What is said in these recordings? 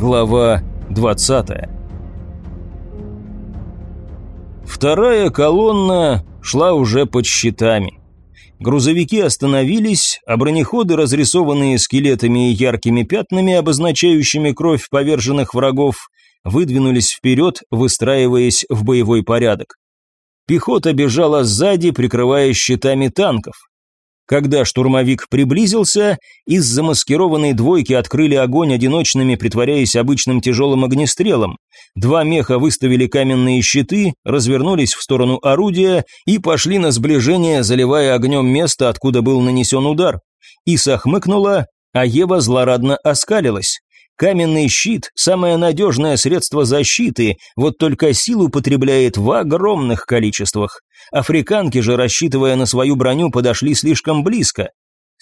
Глава 20 Вторая колонна шла уже под щитами. Грузовики остановились, а бронеходы, разрисованные скелетами и яркими пятнами, обозначающими кровь поверженных врагов, выдвинулись вперед, выстраиваясь в боевой порядок. Пехота бежала сзади, прикрывая щитами танков. Когда штурмовик приблизился, из замаскированной двойки открыли огонь одиночными, притворяясь обычным тяжелым огнестрелом. Два меха выставили каменные щиты, развернулись в сторону орудия и пошли на сближение, заливая огнем место, откуда был нанесен удар. Иса хмыкнула, а Ева злорадно оскалилась. Каменный щит – самое надежное средство защиты, вот только силу потребляет в огромных количествах. Африканки же, рассчитывая на свою броню, подошли слишком близко.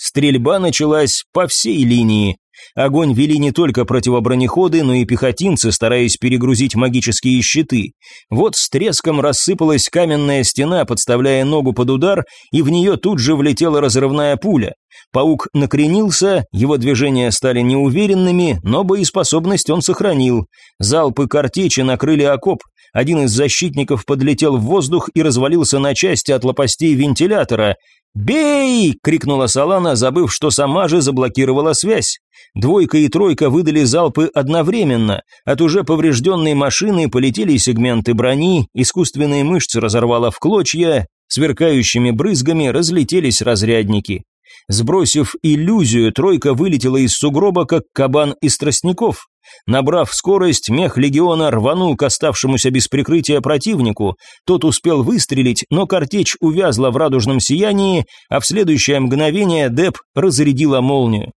Стрельба началась по всей линии. Огонь вели не только противобронеходы, но и пехотинцы, стараясь перегрузить магические щиты. Вот с треском рассыпалась каменная стена, подставляя ногу под удар, и в нее тут же влетела разрывная пуля. Паук накренился, его движения стали неуверенными, но боеспособность он сохранил. Залпы картечи накрыли окоп. Один из защитников подлетел в воздух и развалился на части от лопастей вентилятора. «Бей!» — крикнула Салана, забыв, что сама же заблокировала связь. Двойка и тройка выдали залпы одновременно. От уже поврежденной машины полетели сегменты брони, искусственные мышцы разорвало в клочья, сверкающими брызгами разлетелись разрядники. Сбросив иллюзию, тройка вылетела из сугроба, как кабан из тростников. Набрав скорость, мех легиона рванул к оставшемуся без прикрытия противнику. Тот успел выстрелить, но картечь увязла в радужном сиянии, а в следующее мгновение Деп разрядила молнию.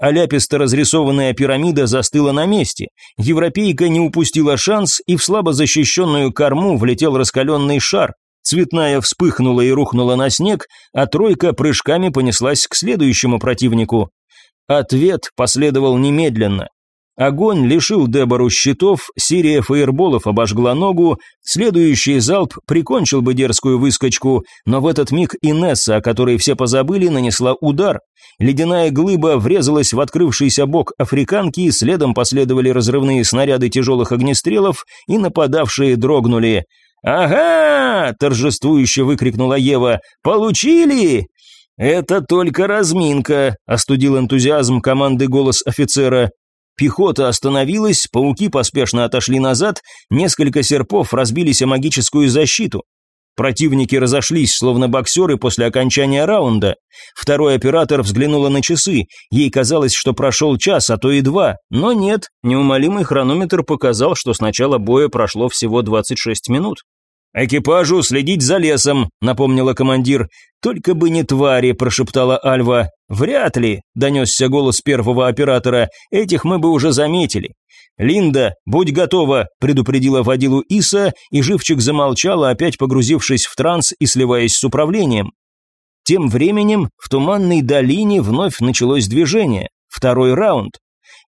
Аляписто разрисованная пирамида застыла на месте. Европейка не упустила шанс, и в слабо защищенную корму влетел раскаленный шар. Цветная вспыхнула и рухнула на снег, а тройка прыжками понеслась к следующему противнику. Ответ последовал немедленно. Огонь лишил Дебору щитов, серия фаерболов обожгла ногу, следующий залп прикончил бы дерзкую выскочку, но в этот миг Инесса, о которой все позабыли, нанесла удар. Ледяная глыба врезалась в открывшийся бок африканки, следом последовали разрывные снаряды тяжелых огнестрелов, и нападавшие дрогнули. «Ага!» – торжествующе выкрикнула Ева. «Получили!» «Это только разминка», – остудил энтузиазм команды голос офицера. Пехота остановилась, пауки поспешно отошли назад, несколько серпов разбились о магическую защиту. Противники разошлись, словно боксеры после окончания раунда. Второй оператор взглянула на часы. Ей казалось, что прошел час, а то и два. Но нет, неумолимый хронометр показал, что с начала боя прошло всего 26 минут. «Экипажу следить за лесом», — напомнила командир. «Только бы не твари», — прошептала Альва. «Вряд ли», — донесся голос первого оператора. «Этих мы бы уже заметили». «Линда, будь готова», – предупредила водилу Иса, и живчик замолчала, опять погрузившись в транс и сливаясь с управлением. Тем временем в туманной долине вновь началось движение. Второй раунд.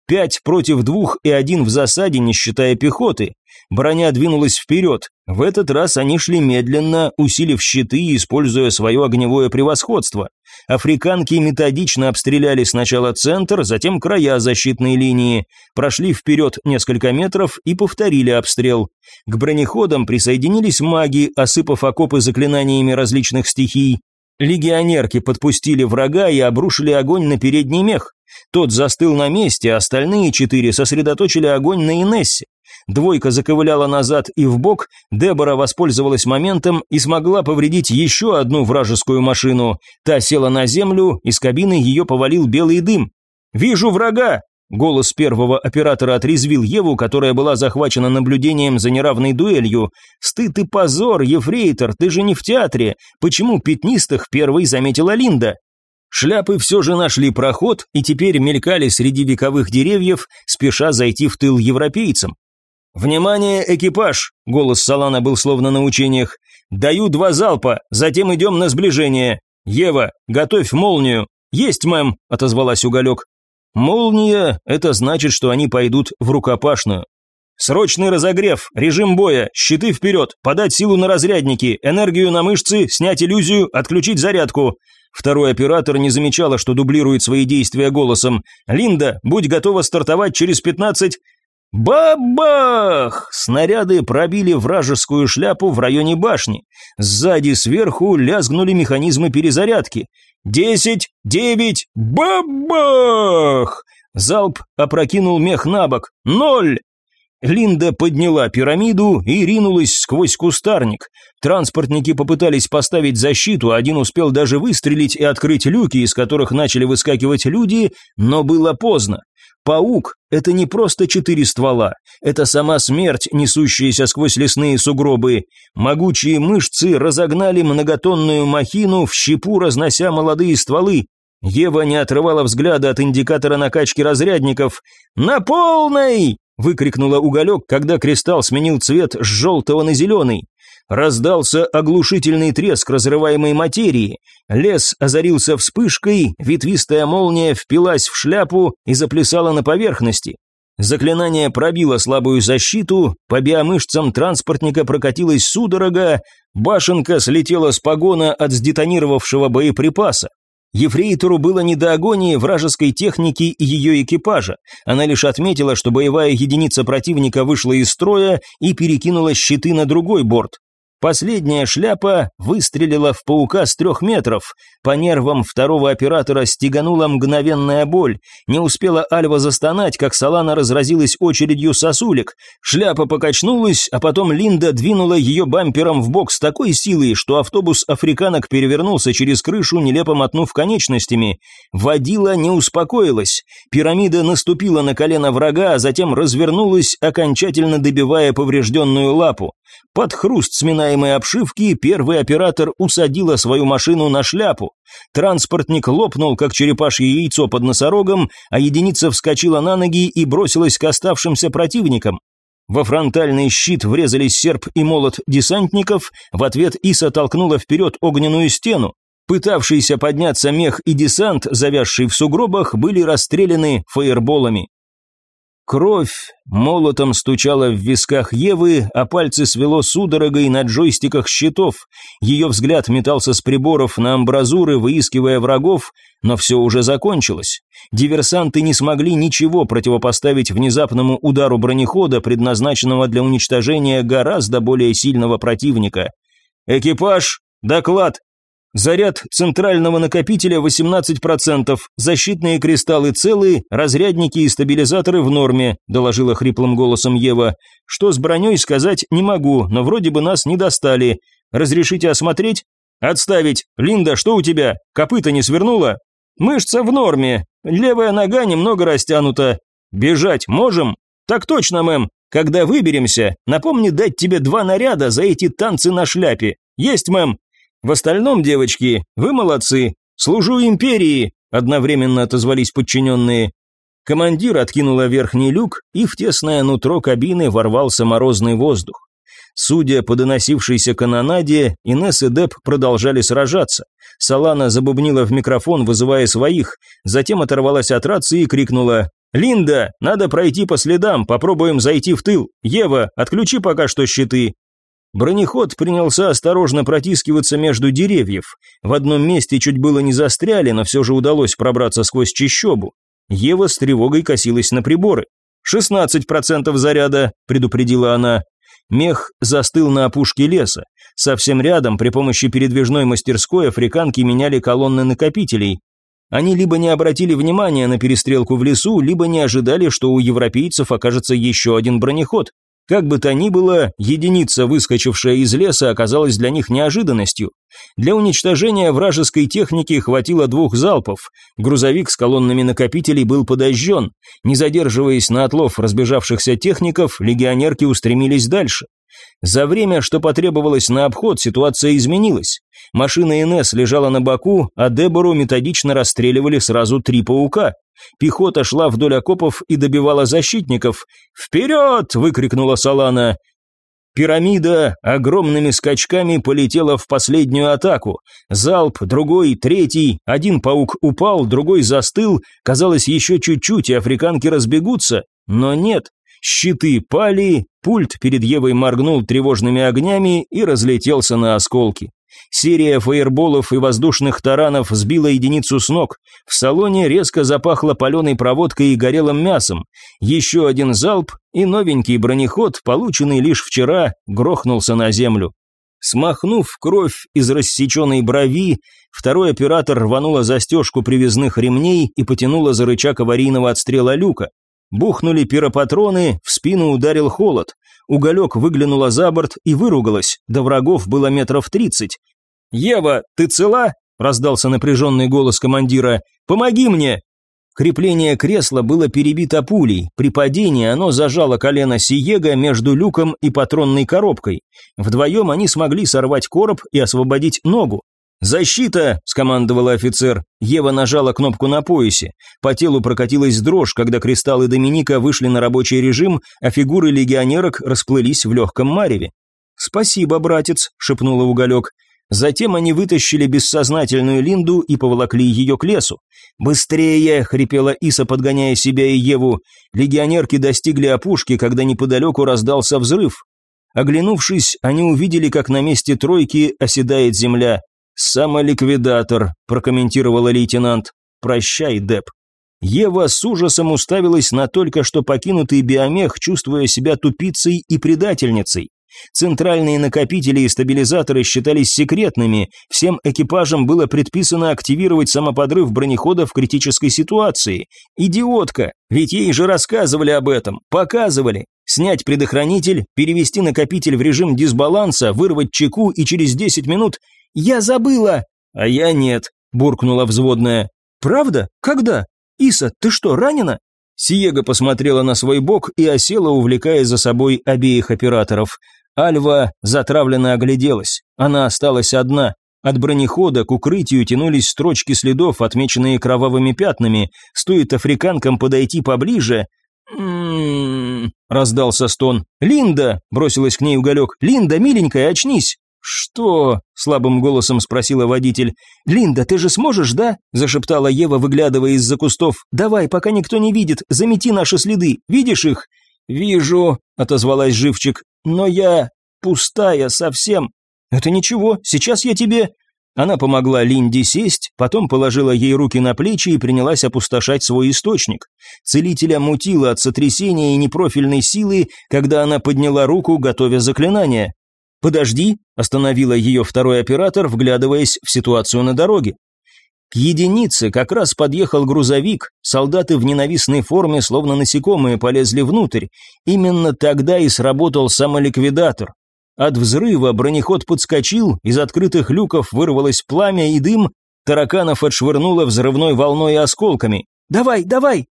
Пять против двух и один в засаде, не считая пехоты. Броня двинулась вперед. В этот раз они шли медленно, усилив щиты и используя свое огневое превосходство. Африканки методично обстреляли сначала центр, затем края защитной линии, прошли вперед несколько метров и повторили обстрел. К бронеходам присоединились маги, осыпав окопы заклинаниями различных стихий. Легионерки подпустили врага и обрушили огонь на передний мех. Тот застыл на месте, остальные четыре сосредоточили огонь на Инессе. Двойка заковыляла назад и в бок, Дебора воспользовалась моментом и смогла повредить еще одну вражескую машину. Та села на землю, из кабины ее повалил белый дым. «Вижу врага!» Голос первого оператора отрезвил Еву, которая была захвачена наблюдением за неравной дуэлью. «Стыд и позор, ефрейтор, ты же не в театре! Почему пятнистых первой заметила Линда?» Шляпы все же нашли проход и теперь мелькали среди вековых деревьев, спеша зайти в тыл европейцам. «Внимание, экипаж!» – голос Салана был словно на учениях. «Даю два залпа, затем идем на сближение. Ева, готовь молнию». «Есть, мэм», – отозвалась Уголек. «Молния – это значит, что они пойдут в рукопашную». «Срочный разогрев, режим боя, щиты вперед, подать силу на разрядники, энергию на мышцы, снять иллюзию, отключить зарядку». Второй оператор не замечала, что дублирует свои действия голосом. «Линда, будь готова стартовать через пятнадцать...» Бабах! Снаряды пробили вражескую шляпу в районе башни. Сзади сверху лязгнули механизмы перезарядки. Десять, девять, бабах! Залп опрокинул мех на бок. Ноль! Линда подняла пирамиду и ринулась сквозь кустарник. Транспортники попытались поставить защиту, один успел даже выстрелить и открыть люки, из которых начали выскакивать люди, но было поздно. Паук – это не просто четыре ствола, это сама смерть, несущаяся сквозь лесные сугробы. Могучие мышцы разогнали многотонную махину в щепу, разнося молодые стволы. Ева не отрывала взгляда от индикатора накачки разрядников. «На полной!» – выкрикнула уголек, когда кристалл сменил цвет с желтого на зеленый. Раздался оглушительный треск разрываемой материи. Лес озарился вспышкой, ветвистая молния впилась в шляпу и заплясала на поверхности. Заклинание пробило слабую защиту, по биомышцам транспортника прокатилась судорога, башенка слетела с погона от сдетонировавшего боеприпаса. Ефрейтору было не до агонии вражеской техники и ее экипажа. Она лишь отметила, что боевая единица противника вышла из строя и перекинула щиты на другой борт. Последняя шляпа выстрелила в паука с трех метров. По нервам второго оператора стеганула мгновенная боль. Не успела Альва застонать, как Салана разразилась очередью сосулек. Шляпа покачнулась, а потом Линда двинула ее бампером в бок с такой силой, что автобус африканок перевернулся через крышу, нелепо мотнув конечностями. Водила не успокоилась. Пирамида наступила на колено врага, а затем развернулась, окончательно добивая поврежденную лапу. Под хруст сминаемой обшивки первый оператор усадила свою машину на шляпу. Транспортник лопнул, как черепашье яйцо под носорогом, а единица вскочила на ноги и бросилась к оставшимся противникам. Во фронтальный щит врезались серп и молот десантников, в ответ Иса толкнула вперед огненную стену. Пытавшийся подняться мех и десант, завязший в сугробах, были расстреляны фаерболами. Кровь молотом стучала в висках Евы, а пальцы свело судорогой на джойстиках щитов. Ее взгляд метался с приборов на амбразуры, выискивая врагов, но все уже закончилось. Диверсанты не смогли ничего противопоставить внезапному удару бронехода, предназначенного для уничтожения гораздо более сильного противника. «Экипаж, доклад!» Заряд центрального накопителя 18%, защитные кристаллы целые, разрядники и стабилизаторы в норме, доложила хриплым голосом Ева. Что с броней сказать не могу, но вроде бы нас не достали. Разрешите осмотреть? Отставить. Линда, что у тебя? Копыта не свернула? Мышца в норме. Левая нога немного растянута. Бежать можем? Так точно, мэм. Когда выберемся, напомни дать тебе два наряда за эти танцы на шляпе. Есть, мэм. В остальном, девочки, вы молодцы. Служу империи, одновременно отозвались подчиненные. Командир откинула верхний люк, и в тесное нутро кабины ворвался морозный воздух. Судя по доносившейся канонаде, Инесс и Деп продолжали сражаться. Салана забубнила в микрофон, вызывая своих, затем оторвалась от рации и крикнула «Линда, надо пройти по следам, попробуем зайти в тыл. Ева, отключи пока что щиты. Бронеход принялся осторожно протискиваться между деревьев. В одном месте чуть было не застряли, но все же удалось пробраться сквозь чащобу. Ева с тревогой косилась на приборы. «Шестнадцать процентов заряда», – предупредила она. Мех застыл на опушке леса. Совсем рядом, при помощи передвижной мастерской, африканки меняли колонны накопителей. Они либо не обратили внимания на перестрелку в лесу, либо не ожидали, что у европейцев окажется еще один бронеход. Как бы то ни было, единица, выскочившая из леса, оказалась для них неожиданностью. Для уничтожения вражеской техники хватило двух залпов. Грузовик с колоннами накопителей был подожжен. Не задерживаясь на отлов разбежавшихся техников, легионерки устремились дальше. За время, что потребовалось на обход, ситуация изменилась. Машина НС лежала на боку, а Дебору методично расстреливали сразу три паука. Пехота шла вдоль окопов и добивала защитников. «Вперед!» – выкрикнула Салана. Пирамида огромными скачками полетела в последнюю атаку. Залп, другой, третий, один паук упал, другой застыл. Казалось, еще чуть-чуть, и африканки разбегутся. Но нет. Щиты пали, пульт перед Евой моргнул тревожными огнями и разлетелся на осколки. Серия фаерболов и воздушных таранов сбила единицу с ног. В салоне резко запахло паленой проводкой и горелым мясом. Еще один залп, и новенький бронеход, полученный лишь вчера, грохнулся на землю. Смахнув кровь из рассеченной брови, второй оператор рванула застежку привязных ремней и потянула за рычаг аварийного отстрела люка. Бухнули пиропатроны, в спину ударил холод. Уголек выглянула за борт и выругалась, до врагов было метров тридцать. «Ева, ты цела?» – раздался напряженный голос командира. «Помоги мне!» Крепление кресла было перебито пулей. При падении оно зажало колено Сиега между люком и патронной коробкой. Вдвоем они смогли сорвать короб и освободить ногу. «Защита!» – скомандовал офицер. Ева нажала кнопку на поясе. По телу прокатилась дрожь, когда кристаллы Доминика вышли на рабочий режим, а фигуры легионерок расплылись в легком мареве. «Спасибо, братец», – шепнула уголек. Затем они вытащили бессознательную Линду и поволокли ее к лесу. «Быстрее!» – хрипела Иса, подгоняя себя и Еву. Легионерки достигли опушки, когда неподалеку раздался взрыв. Оглянувшись, они увидели, как на месте тройки оседает земля. «Самоликвидатор», – прокомментировала лейтенант. «Прощай, Деп». Ева с ужасом уставилась на только что покинутый биомех, чувствуя себя тупицей и предательницей. Центральные накопители и стабилизаторы считались секретными, всем экипажам было предписано активировать самоподрыв бронехода в критической ситуации. Идиотка, ведь ей же рассказывали об этом, показывали. Снять предохранитель, перевести накопитель в режим дисбаланса, вырвать чеку и через 10 минут «Я забыла!» «А я нет», – буркнула взводная. «Правда? Когда? Иса, ты что, ранена?» Сиега посмотрела на свой бок и осела, увлекая за собой обеих операторов. Альва затравленно огляделась. Она осталась одна. От бронехода к укрытию тянулись строчки следов, отмеченные кровавыми пятнами. Стоит африканкам подойти поближе... «М-м-м», раздался стон. «Линда!» – бросилась к ней уголек. «Линда, миленькая, очнись!» «Что?» – слабым голосом спросила водитель. «Линда, ты же сможешь, да?» – зашептала Ева, выглядывая из-за кустов. «Давай, пока никто не видит, замети наши следы. Видишь их?» «Вижу», – отозвалась Живчик. «Но я пустая совсем». «Это ничего, сейчас я тебе...» Она помогла Линде сесть, потом положила ей руки на плечи и принялась опустошать свой источник. Целителя мутила от сотрясения и непрофильной силы, когда она подняла руку, готовя заклинание. «Подожди», – остановила ее второй оператор, вглядываясь в ситуацию на дороге. К единице как раз подъехал грузовик, солдаты в ненавистной форме, словно насекомые, полезли внутрь. Именно тогда и сработал самоликвидатор. От взрыва бронеход подскочил, из открытых люков вырвалось пламя и дым, тараканов отшвырнуло взрывной волной и осколками. «Давай, давай!»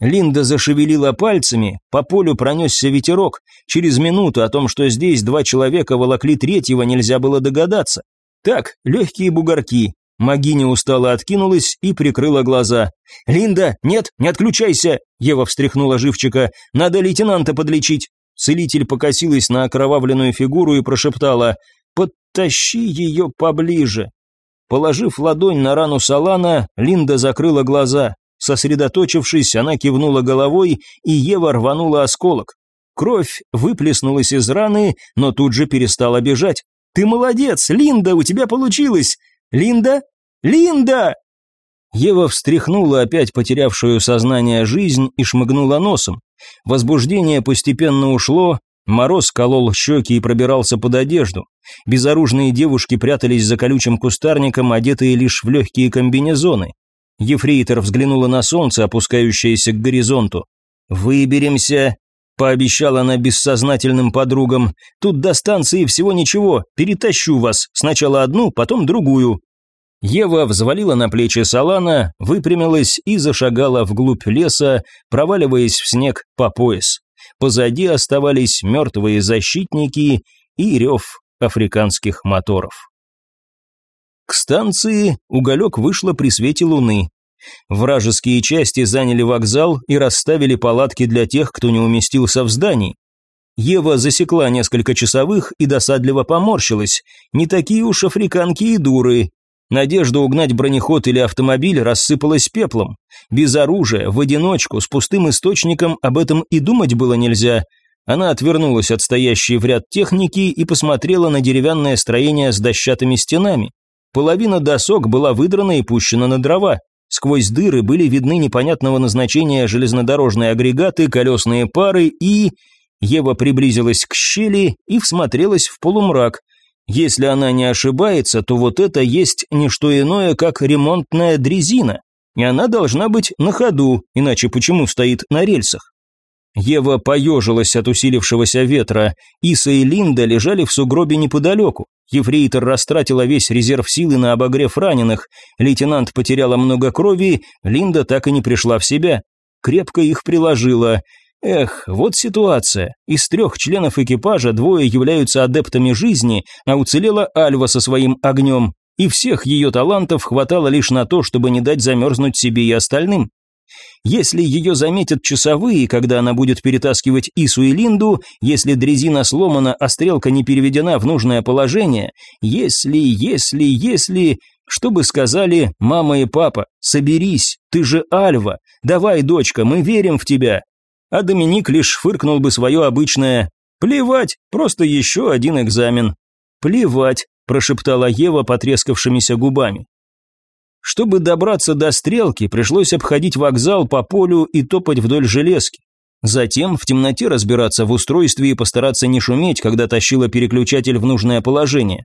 Линда зашевелила пальцами, по полю пронесся ветерок. Через минуту о том, что здесь два человека волокли третьего, нельзя было догадаться. Так, легкие бугорки. Магиня устало откинулась и прикрыла глаза. «Линда, нет, не отключайся!» Ева встряхнула живчика. «Надо лейтенанта подлечить!» Целитель покосилась на окровавленную фигуру и прошептала «Подтащи ее поближе!» Положив ладонь на рану Салана, Линда закрыла глаза. Сосредоточившись, она кивнула головой, и Ева рванула осколок. Кровь выплеснулась из раны, но тут же перестала бежать. «Ты молодец, Линда, у тебя получилось! Линда? Линда!» Ева встряхнула опять потерявшую сознание жизнь и шмыгнула носом. Возбуждение постепенно ушло, мороз колол щеки и пробирался под одежду. Безоружные девушки прятались за колючим кустарником, одетые лишь в легкие комбинезоны. Ефрейтор взглянула на солнце, опускающееся к горизонту. «Выберемся», – пообещала она бессознательным подругам. «Тут до станции всего ничего, перетащу вас, сначала одну, потом другую». Ева взвалила на плечи Салана, выпрямилась и зашагала вглубь леса, проваливаясь в снег по пояс. Позади оставались мертвые защитники и рев африканских моторов. К станции уголек вышла при свете луны. Вражеские части заняли вокзал и расставили палатки для тех, кто не уместился в здании. Ева засекла несколько часовых и досадливо поморщилась. Не такие уж африканки и дуры. Надежда угнать бронеход или автомобиль рассыпалась пеплом. Без оружия, в одиночку, с пустым источником об этом и думать было нельзя. Она отвернулась от стоящей в ряд техники и посмотрела на деревянное строение с дощатыми стенами. Половина досок была выдрана и пущена на дрова. Сквозь дыры были видны непонятного назначения железнодорожные агрегаты, колесные пары и... Ева приблизилась к щели и всмотрелась в полумрак. Если она не ошибается, то вот это есть не что иное, как ремонтная дрезина. И она должна быть на ходу, иначе почему стоит на рельсах? Ева поежилась от усилившегося ветра. Иса и Линда лежали в сугробе неподалеку. Ефрейтор растратила весь резерв силы на обогрев раненых. Лейтенант потеряла много крови, Линда так и не пришла в себя. Крепко их приложила. Эх, вот ситуация. Из трех членов экипажа двое являются адептами жизни, а уцелела Альва со своим огнем. И всех ее талантов хватало лишь на то, чтобы не дать замерзнуть себе и остальным. Если ее заметят часовые, когда она будет перетаскивать Ису и Линду, если дрезина сломана, а стрелка не переведена в нужное положение, если, если, если... Что бы сказали мама и папа? Соберись, ты же Альва. Давай, дочка, мы верим в тебя. А Доминик лишь фыркнул бы свое обычное «Плевать, просто еще один экзамен». «Плевать», прошептала Ева потрескавшимися губами. Чтобы добраться до стрелки, пришлось обходить вокзал по полю и топать вдоль железки. Затем в темноте разбираться в устройстве и постараться не шуметь, когда тащила переключатель в нужное положение.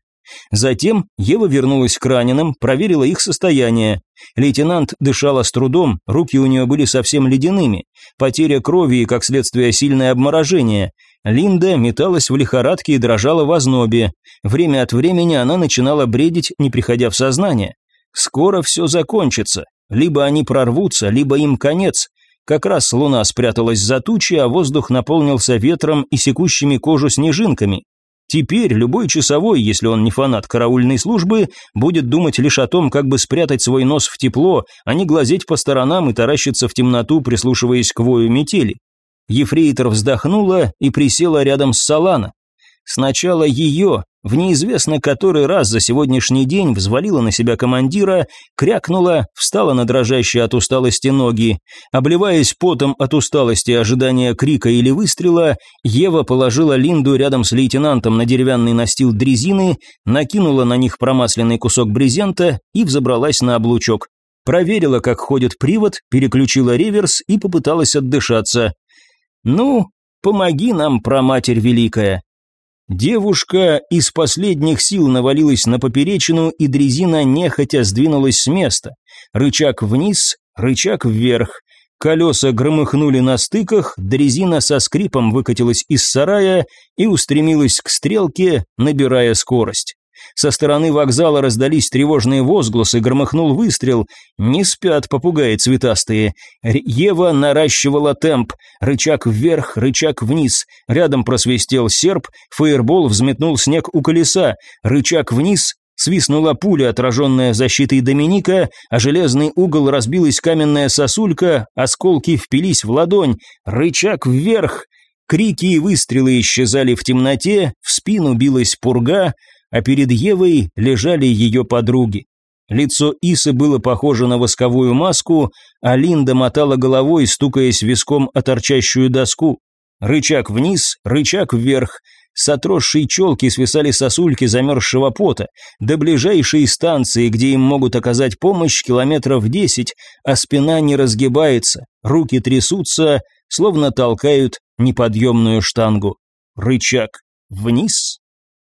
Затем Ева вернулась к раненым, проверила их состояние. Лейтенант дышала с трудом, руки у нее были совсем ледяными. Потеря крови и, как следствие, сильное обморожение. Линда металась в лихорадке и дрожала в ознобе. Время от времени она начинала бредить, не приходя в сознание. Скоро все закончится. Либо они прорвутся, либо им конец. Как раз луна спряталась за тучи, а воздух наполнился ветром и секущими кожу снежинками. Теперь любой часовой, если он не фанат караульной службы, будет думать лишь о том, как бы спрятать свой нос в тепло, а не глазеть по сторонам и таращиться в темноту, прислушиваясь к вою метели. Ефрейтор вздохнула и присела рядом с Салана. Сначала ее, в неизвестно который раз за сегодняшний день взвалила на себя командира, крякнула, встала на дрожащие от усталости ноги. Обливаясь потом от усталости ожидания крика или выстрела, Ева положила Линду рядом с лейтенантом на деревянный настил дрезины, накинула на них промасленный кусок брезента и взобралась на облучок. Проверила, как ходит привод, переключила реверс и попыталась отдышаться. «Ну, помоги нам, проматерь великая», Девушка из последних сил навалилась на поперечину, и дрезина нехотя сдвинулась с места. Рычаг вниз, рычаг вверх. Колеса громыхнули на стыках, дрезина со скрипом выкатилась из сарая и устремилась к стрелке, набирая скорость. Со стороны вокзала раздались тревожные возгласы, громыхнул выстрел. Не спят попугаи цветастые. Ева наращивала темп. Рычаг вверх, рычаг вниз. Рядом просвистел серп, фейербол взметнул снег у колеса. Рычаг вниз, Свистнула пуля, отраженная защитой Доминика, а железный угол разбилась каменная сосулька, осколки впились в ладонь, рычаг вверх. Крики и выстрелы исчезали в темноте, в спину билась пурга, а перед Евой лежали ее подруги. Лицо Исы было похоже на восковую маску, а Линда мотала головой, стукаясь виском о торчащую доску. Рычаг вниз, рычаг вверх. С отросшей челки свисали сосульки замерзшего пота. До ближайшей станции, где им могут оказать помощь, километров десять, а спина не разгибается, руки трясутся, словно толкают неподъемную штангу. Рычаг вниз,